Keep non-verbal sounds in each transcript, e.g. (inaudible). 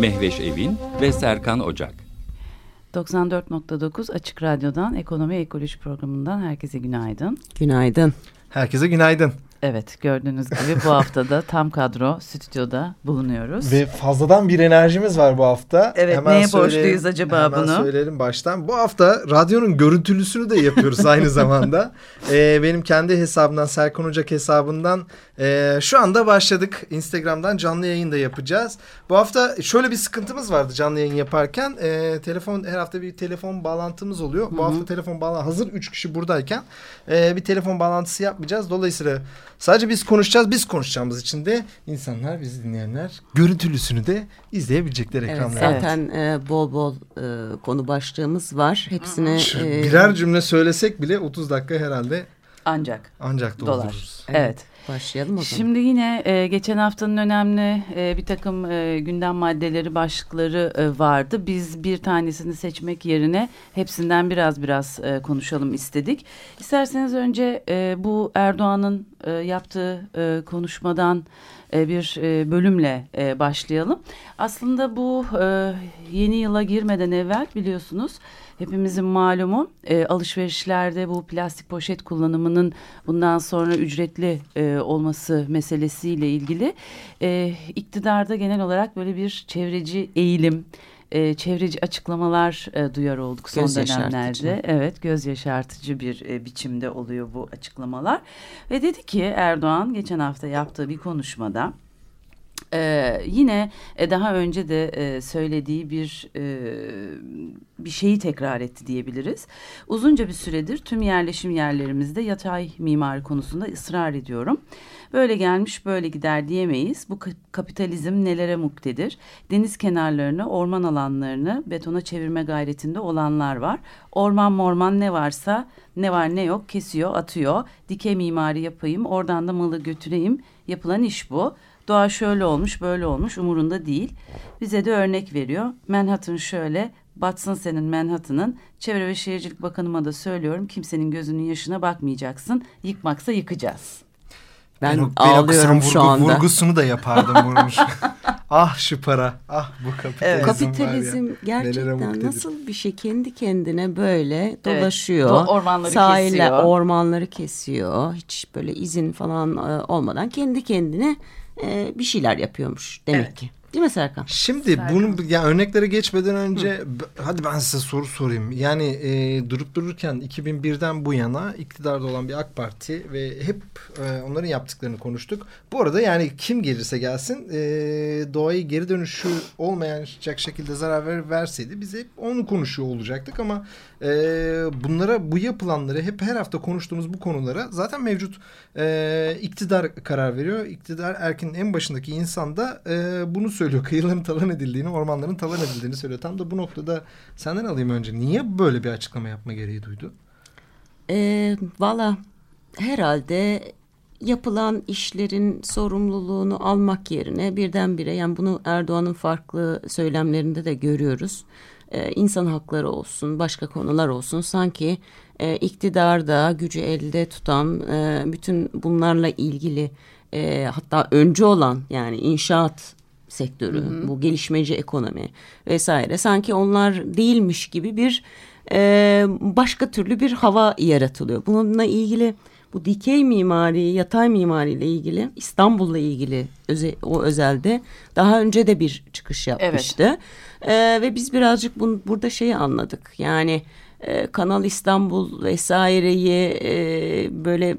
Mehveş Evin ve Serkan Ocak. 94.9 Açık Radyo'dan Ekonomi Ekoloji Programı'ndan herkese günaydın. Günaydın. Herkese günaydın. Evet gördüğünüz gibi bu haftada tam kadro stüdyoda bulunuyoruz. Ve fazladan bir enerjimiz var bu hafta. Evet hemen neye borçluyuz acaba hemen bunu? Hemen söyleyelim baştan. Bu hafta radyonun görüntülüsünü de yapıyoruz aynı (laughs) zamanda. Ee, benim kendi hesabımdan Serkan Ocak hesabından e, şu anda başladık. Instagram'dan canlı yayın da yapacağız. Bu hafta şöyle bir sıkıntımız vardı canlı yayın yaparken. E, telefon her hafta bir telefon bağlantımız oluyor. Bu Hı -hı. hafta telefon bağlantı hazır 3 kişi buradayken e, bir telefon bağlantısı yapmayacağız. Dolayısıyla Sadece biz konuşacağız. Biz konuşacağımız için de insanlar, bizi dinleyenler görüntülüsünü de izleyebilecekler evet, ekranlarda. Zaten e, bol bol e, konu başlığımız var. Hepsine e, birer cümle söylesek bile 30 dakika herhalde ancak ancak doldururuz. Dolar. Evet. Başlayalım o zaman. Şimdi yine e, geçen haftanın önemli e, bir takım e, gündem maddeleri, başlıkları e, vardı. Biz bir tanesini seçmek yerine hepsinden biraz biraz e, konuşalım istedik. İsterseniz önce e, bu Erdoğan'ın e, yaptığı e, konuşmadan bir e, bölümle e, başlayalım. Aslında bu e, yeni yıla girmeden evvel biliyorsunuz hepimizin malumu e, alışverişlerde bu plastik poşet kullanımının bundan sonra ücretli e, olması meselesiyle ilgili e, iktidarda genel olarak böyle bir çevreci eğilim e, çevreci açıklamalar e, duyar olduk son göz dönemlerde. Evet göz yaşartıcı bir e, biçimde oluyor bu açıklamalar. Ve dedi ki Erdoğan geçen hafta yaptığı bir konuşmada ee, yine e, daha önce de e, söylediği bir e, bir şeyi tekrar etti diyebiliriz. Uzunca bir süredir tüm yerleşim yerlerimizde yatay mimari konusunda ısrar ediyorum. Böyle gelmiş böyle gider diyemeyiz. Bu kapitalizm nelere muktedir? Deniz kenarlarını, orman alanlarını betona çevirme gayretinde olanlar var. Orman morman ne varsa ne var ne yok kesiyor atıyor. Dike mimari yapayım oradan da malı götüreyim. Yapılan iş bu. Doğa şöyle olmuş böyle olmuş umurunda değil. Bize de örnek veriyor. Manhattan şöyle batsın senin Manhattan'ın. Çevre ve Şehircilik Bakanıma da söylüyorum. Kimsenin gözünün yaşına bakmayacaksın. Yıkmaksa yıkacağız. Ben, ben ağlıyorum şu vurgu, anda. Vurgusunu da yapardım bunun. (laughs) ah şu para, ah bu kapitalizm evet. Kapitalizm gerçekten nasıl bir şey kendi kendine böyle dolaşıyor. Evet, ormanları Sahile, kesiyor. ormanları kesiyor. Hiç böyle izin falan e, olmadan kendi kendine e, bir şeyler yapıyormuş demek evet. ki. Değil mi Serkan? Şimdi Serkan. bunu yani örneklere geçmeden önce Hı. hadi ben size soru sorayım. Yani e, durup dururken 2001'den bu yana iktidarda olan bir AK Parti ve hep e, onların yaptıklarını konuştuk. Bu arada yani kim gelirse gelsin e, doğayı geri dönüşü olmayacak şekilde zarar ver, verseydi biz hep onu konuşuyor olacaktık ama e, bunlara bu yapılanları hep her hafta konuştuğumuz bu konulara zaten mevcut e, iktidar karar veriyor. İktidar erkinin en başındaki insan da e, bunu söylüyor. Kıyıların talan edildiğini, ormanların talan edildiğini söylüyor. Tam da bu noktada senden alayım önce. Niye böyle bir açıklama yapma gereği duydu? E, Valla herhalde yapılan işlerin sorumluluğunu almak yerine birdenbire yani bunu Erdoğan'ın farklı söylemlerinde de görüyoruz. Ee, insan hakları olsun, başka konular olsun sanki e, iktidarda gücü elde tutan e, bütün bunlarla ilgili e, hatta öncü olan yani inşaat sektörü, hı hı. bu gelişmeci ekonomi vesaire sanki onlar değilmiş gibi bir e, başka türlü bir hava yaratılıyor. Bununla ilgili bu dikey mimari, yatay mimari ile ilgili İstanbul'la ilgili öze, o özelde daha önce de bir çıkış yapmıştı. Evet. Ee, ve biz birazcık bunu, burada şeyi anladık. Yani e, Kanal İstanbul vesaireyi e, böyle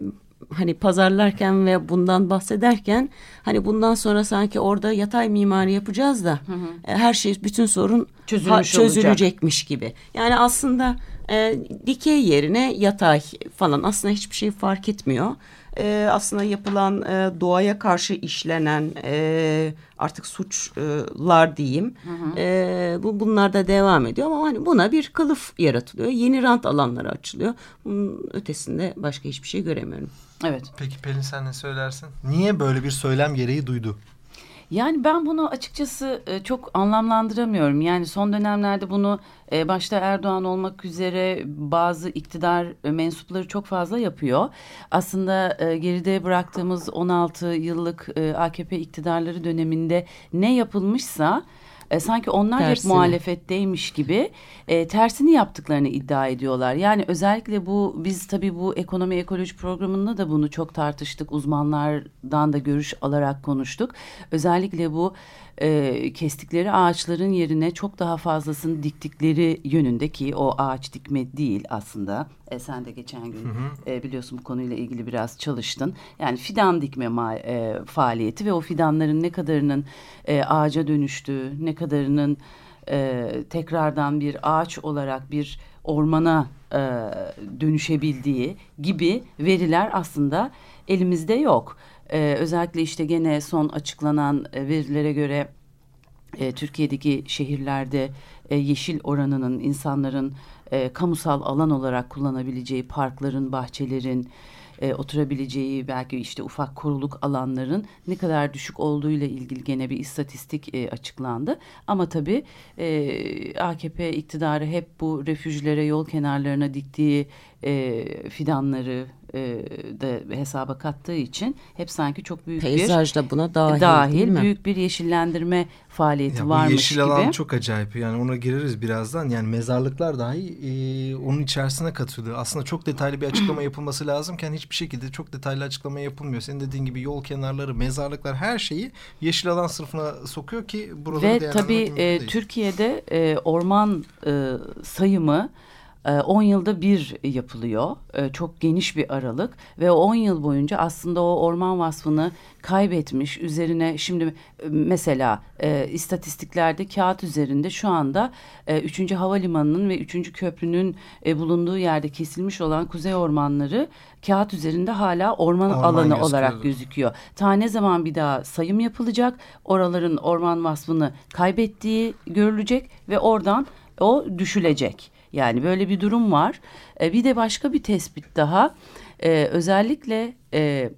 hani pazarlarken ve bundan bahsederken hani bundan sonra sanki orada yatay mimari yapacağız da hı hı. E, her şey bütün sorun ha, çözülecekmiş olacak. gibi. Yani aslında e, dikey yerine yatay falan aslında hiçbir şey fark etmiyor. e, aslında yapılan e, doğaya karşı işlenen e, artık suçlar diyeyim. Hı hı. E, bu bunlar da devam ediyor ama hani buna bir kılıf yaratılıyor. Yeni rant alanları açılıyor. Bunun ötesinde başka hiçbir şey göremiyorum. Evet. Peki Pelin sen ne söylersin? Niye böyle bir söylem gereği duydu? Yani ben bunu açıkçası e, çok anlamlandıramıyorum. Yani son dönemlerde bunu e, başta Erdoğan olmak üzere bazı iktidar e, mensupları çok fazla yapıyor. Aslında geride bıraktığımız 16 yıllık AKP iktidarları döneminde ne yapılmışsa e, sanki onlar tersini. hep muhalefetteymiş gibi e, tersini yaptıklarını iddia ediyorlar. Yani özellikle bu biz tabii bu ekonomi ekoloji programında da bunu çok tartıştık. Uzmanlardan da görüş alarak konuştuk. Özellikle bu e, kestikleri ağaçların yerine çok daha fazlasını diktikleri yönünde ki o ağaç dikme değil aslında. E, sen de geçen gün hı hı. E, biliyorsun bu konuyla ilgili biraz çalıştın. Yani fidan dikme e, faaliyeti ve o fidanların ne kadarının e, ağaca dönüştüğü, ne kadarının e, tekrardan bir ağaç olarak bir ormana e, dönüşebildiği gibi veriler aslında elimizde yok. Ee, özellikle işte gene son açıklanan e, verilere göre e, Türkiye'deki şehirlerde e, yeşil oranının insanların e, kamusal alan olarak kullanabileceği parkların, bahçelerin, e, oturabileceği belki işte ufak koruluk alanların ne kadar düşük olduğu ile ilgili gene bir istatistik e, açıklandı. Ama tabii e, AKP iktidarı hep bu refüjlere yol kenarlarına diktiği e, fidanları e, de hesaba kattığı için hep sanki çok büyük Peyzaj bir da buna dahil, dahil mi? büyük bir yeşillendirme faaliyeti ya varmış yeşil gibi. Yeşil alan çok acayip yani ona gireriz birazdan. Yani mezarlıklar dahi e, onun içerisine katılıyor. Aslında çok detaylı bir açıklama (clears throat) yapılması lazımken hiçbir şekilde çok detaylı açıklama yapılmıyor. Senin dediğin gibi yol kenarları, mezarlıklar her şeyi yeşil alan sınıfına sokuyor ki buraları Ve tabii e, Türkiye'de e, orman e, sayımı 10 ee, yılda bir yapılıyor. Ee, çok geniş bir aralık ve 10 yıl boyunca aslında o orman vasfını kaybetmiş. Üzerine şimdi e, mesela e, istatistiklerde kağıt üzerinde şu anda e, 3. Havalimanı'nın ve 3. Köprünün e, bulunduğu yerde kesilmiş olan kuzey ormanları kağıt üzerinde hala orman, orman alanı olarak gözüküyor. Ta ne zaman bir daha sayım yapılacak? Oraların orman vasfını kaybettiği görülecek ve oradan o düşülecek. Yani böyle bir durum var. E, bir de başka bir tespit daha. E, özellikle e,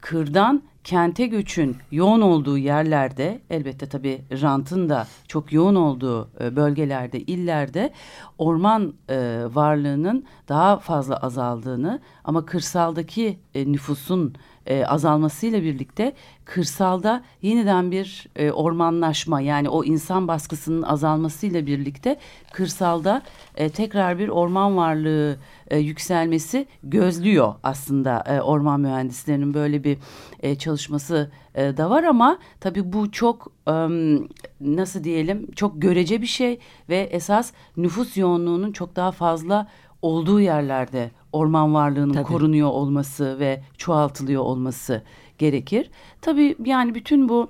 kırdan kente göçün yoğun olduğu yerlerde elbette tabii rantın da çok yoğun olduğu bölgelerde, illerde orman varlığının daha fazla azaldığını ama kırsaldaki e, nüfusun e, azalmasıyla birlikte kırsalda yeniden bir e, ormanlaşma yani o insan baskısının azalmasıyla birlikte kırsalda e, tekrar bir orman varlığı e, yükselmesi gözlüyor aslında e, orman mühendislerinin böyle bir e, çalışması e, da var. Ama tabii bu çok e, nasıl diyelim çok görece bir şey ve esas nüfus yoğunluğunun çok daha fazla olduğu yerlerde orman varlığının Tabii. korunuyor olması ve çoğaltılıyor olması gerekir. Tabii yani bütün bu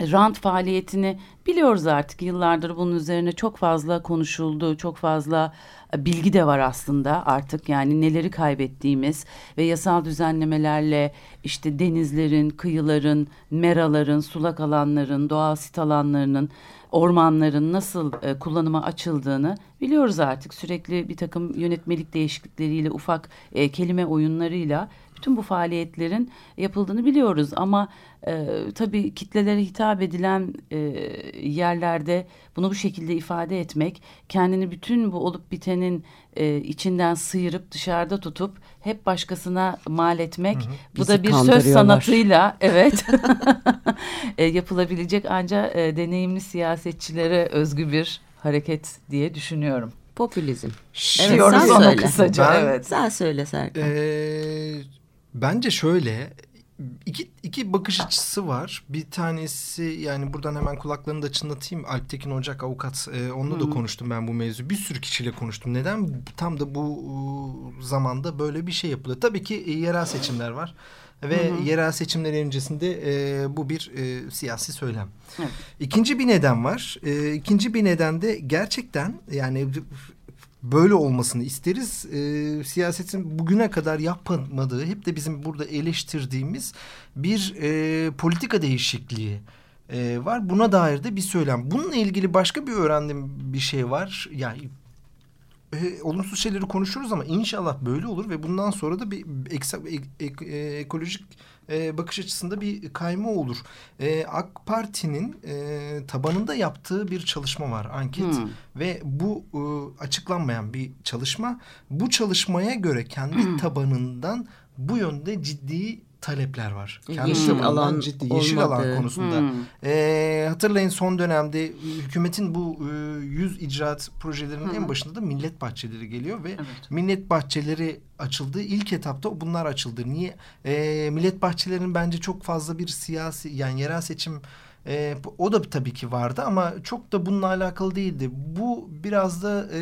rant faaliyetini biliyoruz artık yıllardır bunun üzerine çok fazla konuşuldu. Çok fazla e, bilgi de var aslında artık yani neleri kaybettiğimiz ve yasal düzenlemelerle işte denizlerin, kıyıların, meraların, sulak alanların, doğal sit alanlarının ormanların nasıl e, kullanıma açıldığını biliyoruz artık. Sürekli bir takım yönetmelik değişiklikleriyle, ufak e, kelime oyunlarıyla bütün bu faaliyetlerin yapıldığını biliyoruz. Ama e, tabii kitlelere hitap edilen e, yerlerde bunu bu şekilde ifade etmek, kendini bütün bu olup bitenin e, içinden sıyırıp dışarıda tutup hep başkasına mal etmek, hı hı. bu da bir söz sanatıyla (laughs) evet (laughs) e, yapılabilecek ancak e, deneyimli siyasetçilere özgü bir hareket diye düşünüyorum. Popülizm. Evet, Diyoruz sen söyle. kısaca. Ben, evet. Sen söyle Serkan. Ee, bence şöyle iki, iki bakış açısı var. Bir tanesi yani buradan hemen kulaklarını da çınlatayım. Alptekin Ocak avukat. E, onunla da konuştum ben bu mevzu. Bir sürü kişiyle konuştum. Neden tam da bu e, zamanda böyle bir şey yapılıyor? Tabii ki e, yerel seçimler var. Ve hı hı. yerel seçimler öncesinde e, bu bir e, siyasi söylem. Evet. İkinci bir neden var. E, ikinci bir neden de gerçekten yani böyle olmasını isteriz. E, siyasetin bugüne kadar yapmadığı hep de bizim burada eleştirdiğimiz bir e, politika değişikliği e, var. Buna dair de bir söylem. Bununla ilgili başka bir öğrendiğim bir şey var. Yani e, olumsuz şeyleri konuşuruz ama inşallah böyle olur ve bundan sonra da bir eksa, ek, e, ekolojik e, bakış açısında bir kayma olur. E, AK Parti'nin e, tabanında yaptığı bir çalışma var anket hmm. ve bu e, açıklanmayan bir çalışma. Bu çalışmaya göre kendi hmm. (clears throat) tabanından bu yönde ciddi talepler var. Kendi yeşil alan ciddi yeşil olmadı. alan konusunda. Hmm. E, hatırlayın son dönemde hükümetin bu e, 100 icraat projelerinin hmm. en başında da millet bahçeleri geliyor ve evet. millet bahçeleri açıldı. İlk etapta bunlar açıldı. Niye? E, millet bahçelerinin bence çok fazla bir siyasi yani yerel seçim e, o da tabii ki vardı ama çok da bununla alakalı değildi. Bu biraz da e,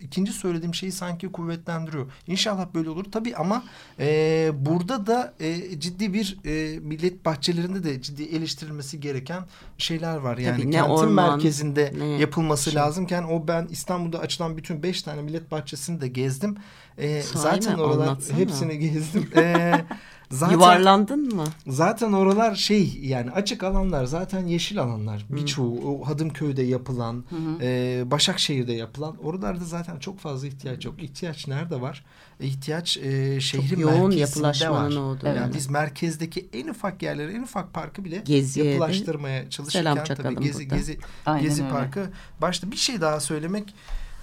ikinci söylediğim şeyi sanki kuvvetlendiriyor. İnşallah böyle olur tabii ama e, burada da e, ciddi bir e, millet bahçelerinde de ciddi eleştirilmesi gereken şeyler var. Yani tabii, kentin orman, merkezinde ne yapılması şey. lazımken o ben İstanbul'da açılan bütün beş tane millet bahçesini de gezdim. E, zaten oralar Anlatsana. hepsini gezdim. (laughs) E, Zaten, Yuvarlandın mı? Zaten oralar şey yani açık alanlar zaten yeşil alanlar. Birçoğu o Hadımköy'de yapılan, E, Başakşehir'de yapılan oralarda zaten çok fazla ihtiyaç yok. İhtiyaç nerede var? E, ihtiyaç e, şehrin çok yoğun yapılaşmanın var. olduğu. Yani evet. biz merkezdeki en ufak yerleri, en ufak parkı bile Geziye yapılaştırmaya çalışırken tabii Gezi Gezi Gezi öyle. Parkı başta bir şey daha söylemek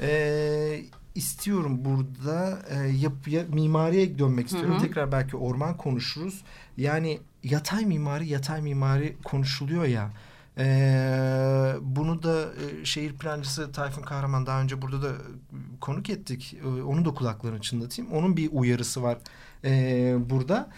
e, istiyorum burada e, yapıya mimariye dönmek istiyorum. Hı hı. Tekrar belki orman konuşuruz. Yani yatay mimari yatay mimari konuşuluyor ya. Ee, bunu da e, şehir plancısı Tayfun Kahraman daha önce burada da konuk ettik. Ee, onun da kulaklarını çınlatayım. Onun bir uyarısı var ee, burada.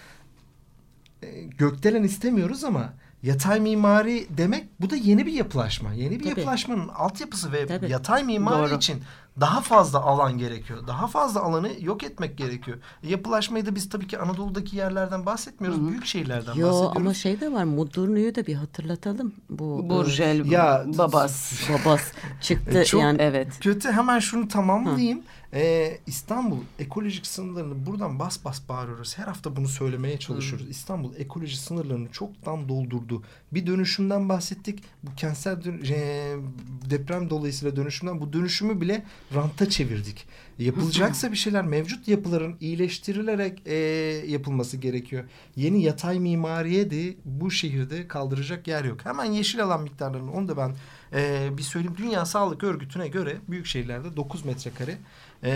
Ee, gökdelen istemiyoruz ama yatay mimari demek bu da yeni bir yapılaşma. Yeni bir Tabii. yapılaşmanın altyapısı ve Tabii. yatay mimari Doğru. için daha fazla alan gerekiyor. Daha fazla alanı yok etmek gerekiyor. Yapılaşmayı da biz tabii ki Anadolu'daki yerlerden bahsetmiyoruz. Hı -hı. Büyük şehirlerden Yo, bahsediyoruz. Ama şey de var. Mudurnu'yu da bir hatırlatalım. Bu Burjel ya, Babas. Babas çıktı. Çok yani evet. Kötü. Hemen şunu tamamlayayım. Hı. Ee, İstanbul ekolojik sınırlarını buradan bas bas bağırıyoruz. Her hafta bunu söylemeye çalışıyoruz. Hmm. İstanbul ekoloji sınırlarını çoktan doldurdu. Bir dönüşümden bahsettik. Bu kentsel deprem dolayısıyla dönüşümden bu dönüşümü bile ranta çevirdik. Yapılacaksa bir şeyler mevcut yapıların iyileştirilerek e, yapılması gerekiyor. Yeni yatay mimariye de bu şehirde kaldıracak yer yok. Hemen yeşil alan miktarlarını onu da ben e, bir söyleyeyim. Dünya Sağlık Örgütü'ne göre büyük şehirlerde 9 metrekare e,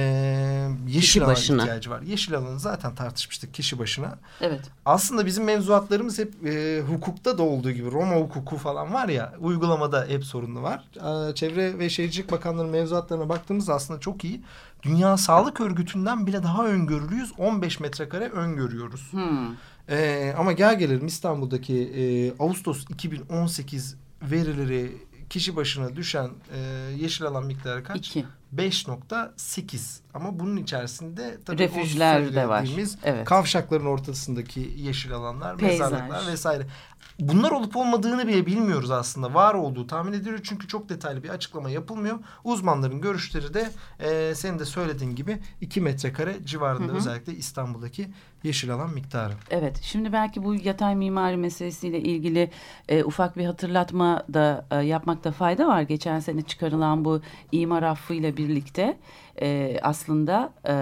yeşil kişi alan başına. ihtiyacı var. Yeşil alanı zaten tartışmıştık kişi başına. Evet. Aslında bizim mevzuatlarımız hep e, hukukta da olduğu gibi Roma hukuku falan var ya uygulamada hep sorunlu var. E, Çevre ve Şehircilik Bakanlığı'nın mevzuatlarına baktığımızda aslında çok iyi. Dünya Sağlık Örgütü'nden bile daha öngörülüyüz. 15 metrekare öngörüyoruz. Hmm. E, ama gel gelelim İstanbul'daki e, Ağustos 2018 verileri kişi başına düşen e, yeşil alan miktarı kaç? 2. 5.8 ama bunun içerisinde tabii refüjler de var. Evet. Kavşakların ortasındaki yeşil alanlar, Peyzaj. mezarlıklar vesaire. Bunlar olup olmadığını bile bilmiyoruz aslında. Var olduğu tahmin ediliyor çünkü çok detaylı bir açıklama yapılmıyor. Uzmanların görüşleri de e, senin de söylediğin gibi 2 metrekare civarında hı hı. özellikle İstanbul'daki yeşil alan miktarı. Evet şimdi belki bu yatay mimari meselesiyle ilgili e, ufak bir hatırlatma da e, yapmakta fayda var. Geçen sene çıkarılan bu imar affıyla birlikte e, aslında e,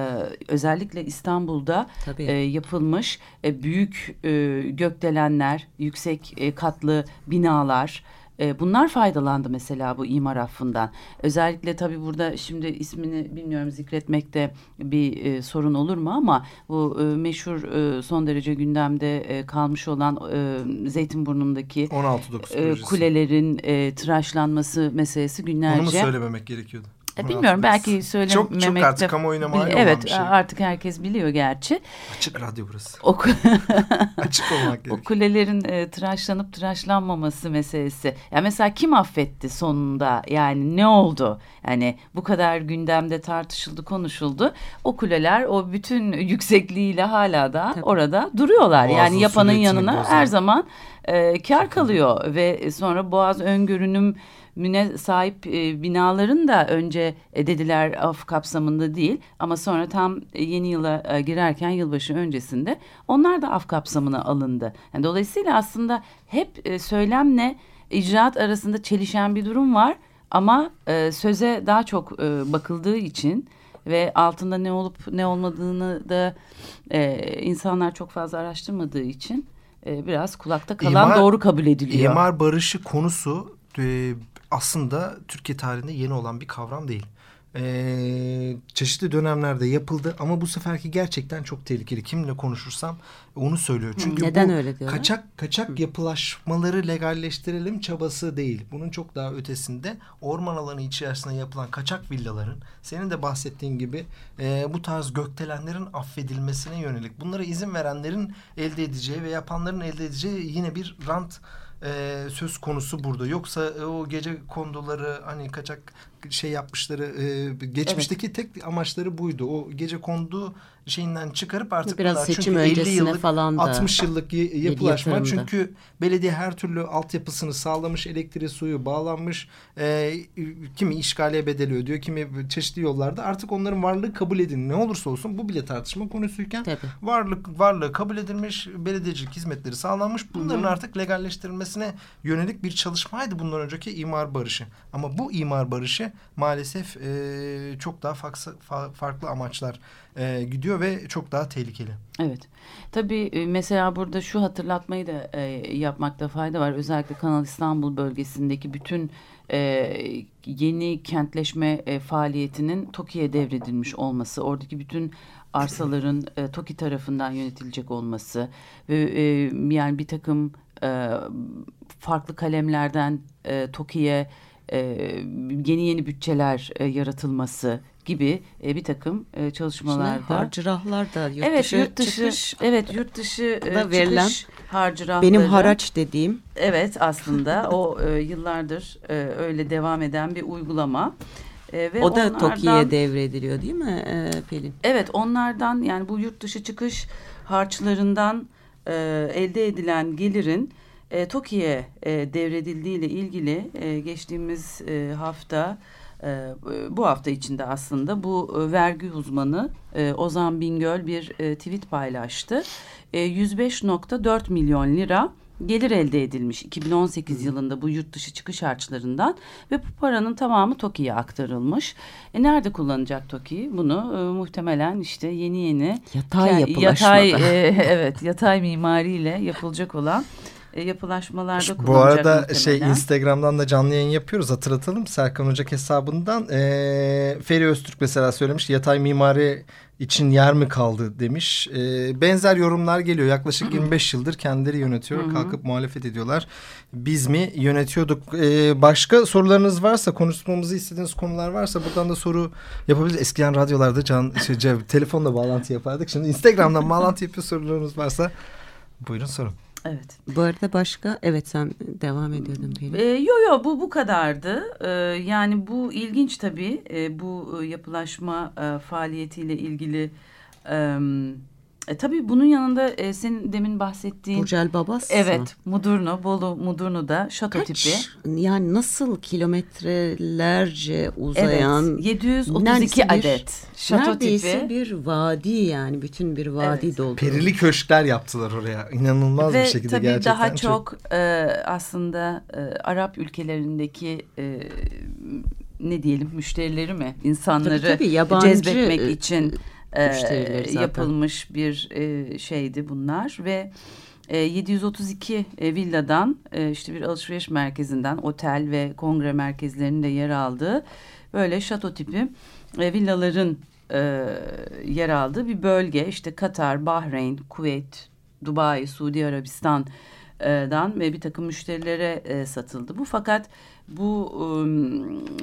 özellikle İstanbul'da e, yapılmış e, büyük e, gökdelenler, yüksek e, katlı binalar e, bunlar faydalandı mesela bu imar affından. Özellikle tabii burada şimdi ismini bilmiyorum zikretmekte bir e, sorun olur mu ama bu e, meşhur e, son derece gündemde e, kalmış olan e, Zeytinburnu'ndaki 16 e, kulelerin e, tıraşlanması meselesi günlerce. Onu mu söylememek gerekiyordu? E, bilmiyorum belki söylememekte. Çok, çok artık kamuoyuna mal Evet şey. artık herkes biliyor gerçi. Açık radyo burası. O, (laughs) Açık olmak gerekiyor. O kulelerin e, tıraşlanıp tıraşlanmaması meselesi. Ya mesela kim affetti sonunda? Yani ne oldu? Yani bu kadar gündemde tartışıldı konuşuldu. O kuleler o bütün (laughs) yüksekliğiyle hala da Tabii. orada duruyorlar. Boğazın yani yapanın yanına bozan. her zaman e, kar kalıyor ve sonra boğaz öngörünüm müne sahip e, binaların da önce e, dediler af kapsamında değil ama sonra tam e, yeni yıla e, girerken yılbaşı öncesinde onlar da af kapsamına alındı. Yani dolayısıyla aslında hep e, söylemle icraat arasında çelişen bir durum var ama e, söze daha çok e, bakıldığı için ve altında ne olup ne olmadığını da e, insanlar çok fazla araştırmadığı için e, biraz kulakta kalan İmar- doğru kabul ediliyor. İmar barışı konusu e, aslında Türkiye tarihinde yeni olan bir kavram değil. E, çeşitli dönemlerde yapıldı ama bu seferki gerçekten çok tehlikeli. Kimle konuşursam onu söylüyor. Çünkü Neden bu öyle diyorlar? kaçak kaçak yapılaşmaları legalleştirelim çabası değil. Bunun çok daha ötesinde orman alanı içerisinde yapılan kaçak villaların senin de bahsettiğin gibi e, bu tarz gökdelenlerin affedilmesine yönelik bunlara izin verenlerin elde edeceği ve yapanların elde edeceği yine bir rant e, söz konusu burada. Yoksa e, o gece konduları hani kaçak şey yapmışları e, geçmişteki tek amaçları buydu. O gece kondu şeyinden çıkarıp artık Biraz bunlar seçim çünkü 50 öncesine yıllık, falan da 60 yıllık yapılaşma yatırımda. çünkü belediye her türlü altyapısını sağlamış, elektriği, suyu bağlanmış. E, kimi işgaliye bedeli ödüyor, kimi çeşitli yollarda artık onların varlığı kabul edin. Ne olursa olsun bu bile tartışma konusuyken Tabii. varlık varlığı kabul edilmiş, belediyecilik hizmetleri sağlanmış. Bunların artık legalleştirilmesine yönelik bir çalışmaydı bundan önceki imar barışı. Ama bu imar barışı maalesef e, çok daha faksı- fa- farklı amaçlar e, gidiyor ve çok daha tehlikeli. Evet. Tabii e, mesela burada şu hatırlatmayı da e, yapmakta fayda var. Özellikle Kanal İstanbul bölgesindeki bütün e, yeni kentleşme e, faaliyetinin TOKİ'ye devredilmiş olması, oradaki bütün arsaların e, TOKİ tarafından yönetilecek olması ve e, yani bir takım e, farklı kalemlerden e, TOKİ'ye e, yeni yeni bütçeler e, yaratılması gibi e, bir takım e, Şimdi çalışmalarda. harcırahlar da yurt evet dışı yurt dışı çıkış. evet yurt dışı e, da verilen harcırahları. Benim haraç dediğim Evet aslında o e, yıllardır e, öyle devam eden bir uygulama. E, ve o da TOKİ'ye devrediliyor değil mi e, Pelin? Evet onlardan yani bu yurt dışı çıkış harçlarından e, elde edilen gelirin e, TOKİ'ye e, devredildiği ile ilgili e, geçtiğimiz e, hafta e, bu hafta içinde aslında bu e, vergi uzmanı e, Ozan Bingöl bir e, tweet paylaştı. E, 105.4 milyon lira gelir elde edilmiş 2018 yılında bu yurt dışı çıkış harçlarından ve bu paranın tamamı TOKİ'ye aktarılmış. E nerede kullanacak TOKİ? Bunu e, muhtemelen işte yeni yeni Yatay yapılaşmada. Yatay, e, (laughs) evet yatay mimariyle yapılacak olan yapılaşmalarda Bu kullanacak arada şey muhtemelen. Instagram'dan da canlı yayın yapıyoruz hatırlatalım. Serkan Ocak hesabından eee Feri Öztürk mesela söylemiş yatay mimari için yer mi kaldı demiş. Eee, benzer yorumlar geliyor. Yaklaşık 25 yıldır kendileri yönetiyor. Kalkıp muhalefet ediyorlar. Biz mi yönetiyorduk? Eee, başka sorularınız varsa konuşmamızı istediğiniz konular varsa buradan da soru yapabiliriz. Eskiden radyolarda can, şey, telefonla bağlantı yapardık. Şimdi Instagram'dan bağlantı yapıyor sorularınız varsa buyurun sorun. Evet. Bu arada başka evet sen devam ediyordun Pelin. E, yo yo bu bu kadardı. E, yani bu ilginç tabii. E, bu yapılaşma e, faaliyetiyle ilgili. E, e, tabii bunun yanında e, senin demin bahsettiğin. Burcel Babas? Evet, Mudurnu, Bolu Mudurnu'da şato Kaç? tipi. Yani nasıl kilometrelerce uzayan evet, 732 neredeyse bir- adet şato neredeyse tipi. bir vadi yani bütün bir vadi Evet. doldu. Perili köşkler yaptılar oraya. İnanılmaz Ve bir şekilde tabii gerçekten. daha çok e, aslında e, Arap ülkelerindeki e, ne diyelim müşterileri mi insanları Tabii, tabii, yabancı, cezbetmek e, için e, zaten. yapılmış bir e, şeydi bunlar ve e, 732 e, villadan e, işte bir alışveriş merkezinden otel ve kongre merkezlerinin de yer aldığı böyle şato tipi e, villaların e, yer aldığı bir bölge işte Katar, Bahreyn, Kuveyt, Dubai, Suudi Arabistan'dan ve bir takım müşterilere e, satıldı. Bu fakat bu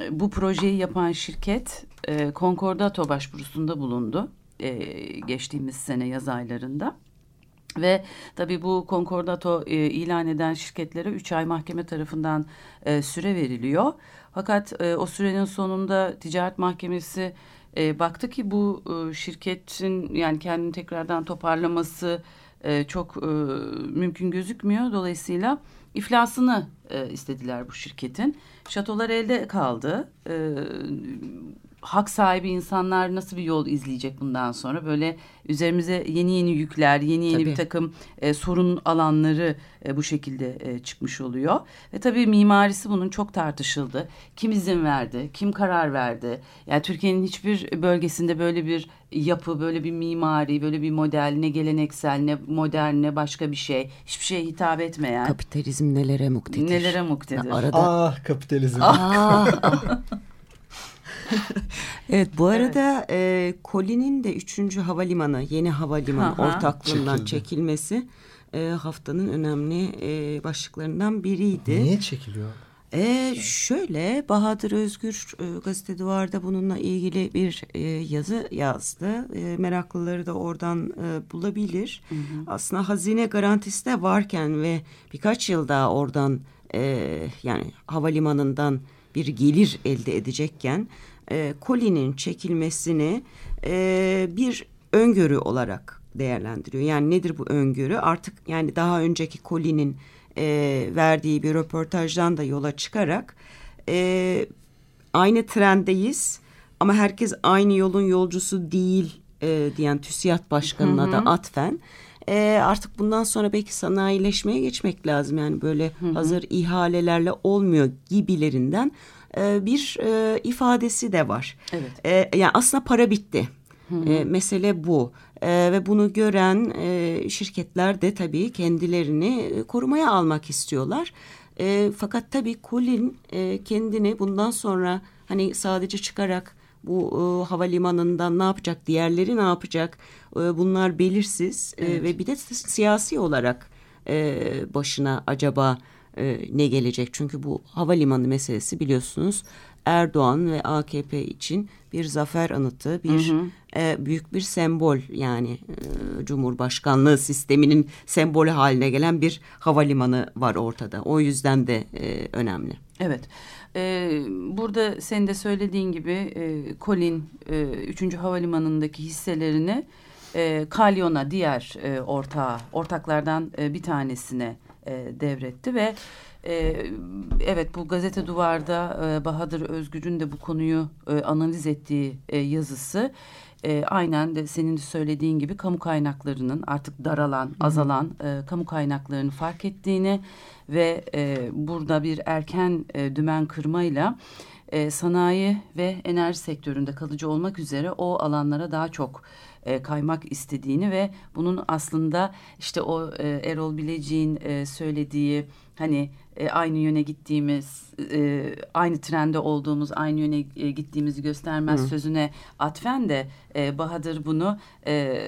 e, bu projeyi yapan şirket e, Concordato başvurusunda bulundu e, geçtiğimiz sene yaz aylarında. Ve tabii bu konkordato e, ilan eden şirketlere 3 ay mahkeme tarafından e, süre veriliyor. Fakat e, o sürenin sonunda ticaret mahkemesi e, baktı ki bu e, şirketin yani kendini tekrardan toparlaması e, çok e, mümkün gözükmüyor. Dolayısıyla iflasını e, istediler bu şirketin. Şatolar elde kaldı. E, hak sahibi insanlar nasıl bir yol izleyecek bundan sonra? Böyle üzerimize yeni yeni yükler, yeni yeni Tabii. bir takım e, sorun alanları e, bu şekilde e, çıkmış oluyor. Ve tabii mimarisi bunun çok tartışıldı. Kim izin verdi, kim karar verdi? Yani Türkiye'nin hiçbir bölgesinde böyle bir yapı, böyle bir mimari, böyle bir model, ne geleneksel, ne modern, ne başka bir şey, hiçbir şeye hitap etmeyen. Kapitalizm nelere muktedir. Nelere muktedir. Ya arada Ah kapitalizm. Ah, ah. (laughs) (laughs) evet bu arada e, Colin'in de 3. havalimanı yeni havalimanı Hı hı. ortaklığından Çekildi. çekilmesi e, haftanın önemli e, başlıklarından biriydi. Niye çekiliyor? E, şöyle Bahadır Özgür e, Gazete Duvar'da bununla ilgili bir e, yazı yazdı. E, meraklıları da oradan e, bulabilir. Aslında hazine garantisi de varken ve birkaç yıl daha oradan e, yani havalimanından bir gelir elde edecekken e, kolinin çekilmesini e, bir öngörü olarak değerlendiriyor. Yani nedir bu öngörü? Artık yani daha önceki kolinin e, verdiği bir röportajdan da yola çıkarak e, aynı trendeyiz ama herkes aynı yolun yolcusu değil e, diyen TÜSİAD Başkanı'na da atfen e, artık bundan sonra belki sanayileşmeye geçmek lazım. Yani böyle hazır ihalelerle olmuyor gibilerinden e, bir e, ifadesi de var. Evet. E, yani aslında para bitti. E, mesele bu. E, ve bunu gören e, şirketler de tabii kendilerini korumaya almak istiyorlar. E, fakat tabii Colin e, kendini bundan sonra hani sadece çıkarak bu e, havalimanından ne yapacak, diğerleri ne yapacak e, bunlar belirsiz E, ve bir de siyasi olarak e, başına acaba e, ne gelecek? Çünkü bu havalimanı meselesi biliyorsunuz Erdoğan ve AKP için bir zafer anıtı, bir e, büyük bir sembol yani e, Cumhurbaşkanlığı sisteminin sembolü haline gelen bir havalimanı var ortada. O yüzden de e, önemli. Evet. Ee, burada senin de söylediğin gibi e, Colin e, 3. Havalimanı'ndaki hisselerini e, Kalyon'a diğer e, ortağı, ortaklardan e, bir tanesine e, devretti ve e, evet bu gazete duvarda e, Bahadır Özgür'ün de bu konuyu e, analiz ettiği e, yazısı e, aynen de senin de söylediğin gibi kamu kaynaklarının artık daralan, azalan e, kamu kaynaklarını fark ettiğini ve e, burada bir erken e, dümen kırmayla e, sanayi ve enerji sektöründe kalıcı olmak üzere o alanlara daha çok e, kaymak istediğini ve bunun aslında işte o e, Erol Bilecik'in e, söylediği hani e, aynı yöne gittiğimiz, e, aynı trende olduğumuz, aynı yöne e, gittiğimizi göstermez sözüne atfen de e, Bahadır bunu e,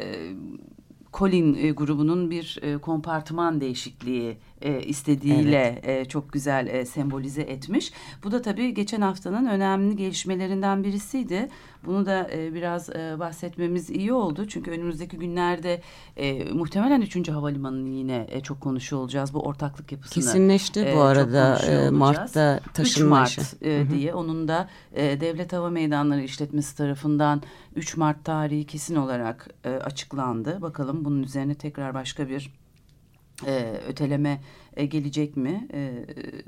Colin e, grubunun bir e, kompartıman değişikliği e, istediğiyle e, çok güzel e, sembolize etmiş. Bu da tabii geçen haftanın önemli gelişmelerinden birisiydi. Bunu da e, biraz e, bahsetmemiz iyi oldu. Çünkü önümüzdeki günlerde e, muhtemelen 3. Havalimanı'nı yine e, çok konuşuyor olacağız. Bu ortaklık yapısını. Kesinleşti e, bu arada e. Mart'ta 3 taşınma Mart işi. e, diye onun da e, Devlet Hava Meydanları İşletmesi tarafından 3 Mart tarihi kesin olarak e, açıklandı. Bakalım bunun üzerine tekrar başka bir e, öteleme e, gelecek mi e,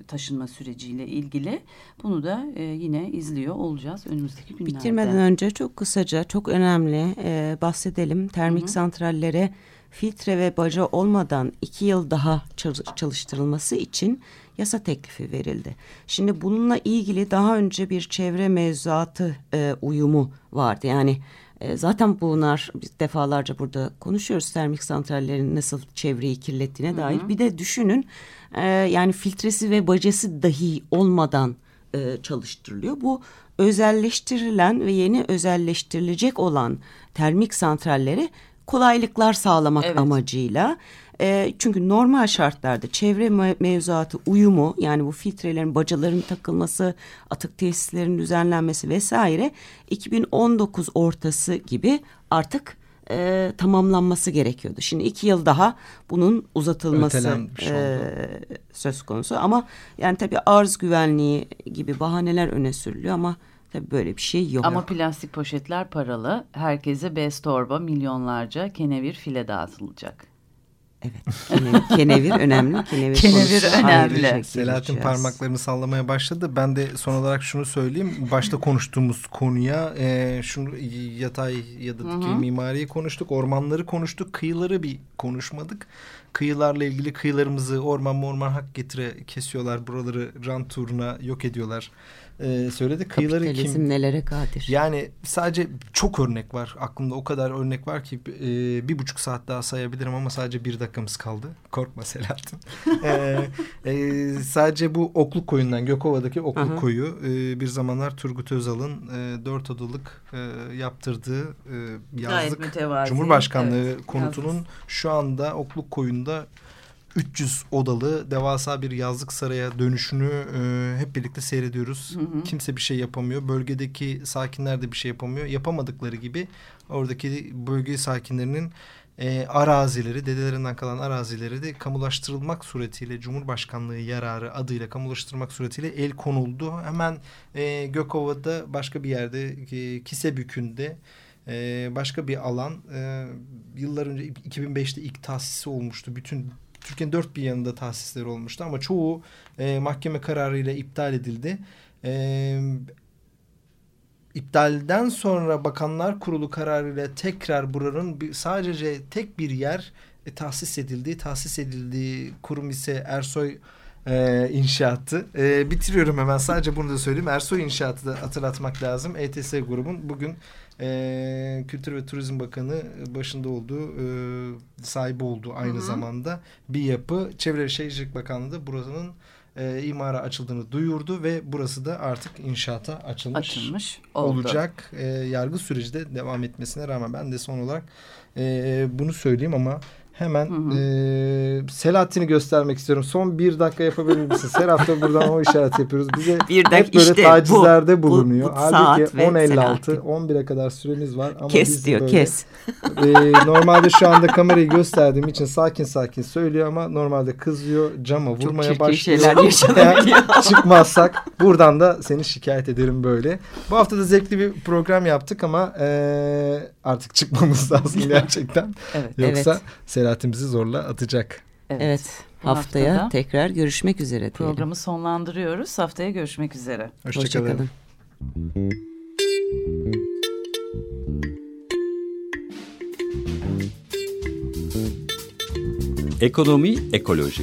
taşınma süreciyle ilgili bunu da e, yine izliyor olacağız önümüzdeki günlerde. Bitirmeden önce çok kısaca çok önemli e, bahsedelim. Termik santrallere filtre ve baca olmadan iki yıl daha çal- çalıştırılması için yasa teklifi verildi. Şimdi bununla ilgili daha önce bir çevre mevzuatı e, uyumu vardı. Yani e, zaten bunlar biz defalarca burada konuşuyoruz termik santrallerin nasıl çevreyi kirlettiğine dair. Bir de düşünün e, yani filtresi ve bacası dahi olmadan e, çalıştırılıyor. Bu özelleştirilen ve yeni özelleştirilecek olan termik santrallere kolaylıklar sağlamak Evet. amacıyla. E, çünkü normal şartlarda çevre me- mevzuatı uyumu yani bu filtrelerin bacaların takılması, atık tesislerin düzenlenmesi vesaire 2019 ortası gibi artık e, tamamlanması gerekiyordu. Şimdi iki yıl daha bunun uzatılması e, söz konusu ama yani tabii arz güvenliği gibi bahaneler öne sürülüyor ama tabii böyle bir şey yok. Ama plastik poşetler paralı. Herkese bez torba milyonlarca kenevir file dağıtılacak. Evet. Kenevir, kenevir önemli. Kenevir, Kenevir önemli. Selahattin parmaklarını sallamaya başladı. Ben de son olarak şunu söyleyeyim. Başta konuştuğumuz konuya e, şunu yatay ya da dikey mimariyi konuştuk. Ormanları konuştuk. Kıyıları bir konuşmadık. Kıyılarla ilgili kıyılarımızı orman orman hak getire kesiyorlar. Buraları rant uğruna yok ediyorlar. E, söyledi. Kıyıları Kapitalizm kim... nelere kadir? Yani sadece çok örnek var. Aklımda o kadar örnek var ki e, bir buçuk saat daha sayabilirim ama sadece bir dakikamız kaldı. Korkma Selahattin. (laughs) e, e, sadece bu Okluk Koyu'ndan Gökova'daki Okluk Aha. Koyu e, bir zamanlar Turgut Özal'ın e, dört odalık e, yaptırdığı e, yazlık. Cumhurbaşkanlığı Evet, konutunun yazlık. şu anda Okluk Koyu'nda 300 odalı devasa bir yazlık saraya dönüşünü e, hep birlikte seyrediyoruz. Hı hı. Kimse bir şey yapamıyor. Bölgedeki sakinler de bir şey yapamıyor. Yapamadıkları gibi oradaki bölge sakinlerinin e, arazileri, dedelerinden kalan arazileri de kamulaştırılmak suretiyle Cumhurbaşkanlığı yararı adıyla kamulaştırmak suretiyle el konuldu. Hemen e, Gökova'da başka bir yerde e, Kisebükü'nde e, başka bir alan e, yıllar önce 2005'te ilk tahsisi olmuştu. Bütün Türkiye'nin dört bir yanında tahsisleri olmuştu ama çoğu e, mahkeme kararıyla iptal edildi. E, iptalden sonra Bakanlar Kurulu kararıyla tekrar buranın bir, sadece tek bir yer e, tahsis edildi. Tahsis edildiği kurum ise Ersoy e, İnşaatı. E, bitiriyorum hemen sadece bunu da söyleyeyim. Ersoy İnşaatı da hatırlatmak lazım. ETS grubun bugün e, Kültür ve Turizm Bakanı başında olduğu e, sahibi olduğu aynı Hı hı. zamanda bir yapı. Çevre Şehircilik Bakanlığı da buranın e, imara açıldığını duyurdu ve burası da artık inşaata açılmış, Açılmış oldu. olacak. E, yargı süreci de devam etmesine rağmen ben de son olarak e, bunu söyleyeyim ama hemen Hı hı. e, Selahattin'i göstermek istiyorum. Son bir dakika yapabilir misin? Her hafta buradan o işaret yapıyoruz. Bize (laughs) Bir hep dakika böyle işte tacizlerde bu, bu, bulunuyor. bu Halbuki saat ve 10.56, Selahattin. 11'e kadar süremiz var. Ama Kes biz diyor böyle, kes. e, normalde şu anda kamerayı gösterdiğim için sakin sakin söylüyor ama normalde kızıyor, cama Çok vurmaya çirkin başlıyor. şeyler Eğer ya. çıkmazsak buradan da seni şikayet ederim böyle. Bu hafta da zevkli bir program yaptık ama e, artık çıkmamız lazım (laughs) gerçekten. Evet. Yoksa Evet. Selahattin zorla atacak. Evet. Evet. Haftaya haftada tekrar görüşmek üzere diyelim. Programı sonlandırıyoruz. Haftaya görüşmek üzere. Hoşçakalın. Hoşçakalın. Ekonomi, ekoloji.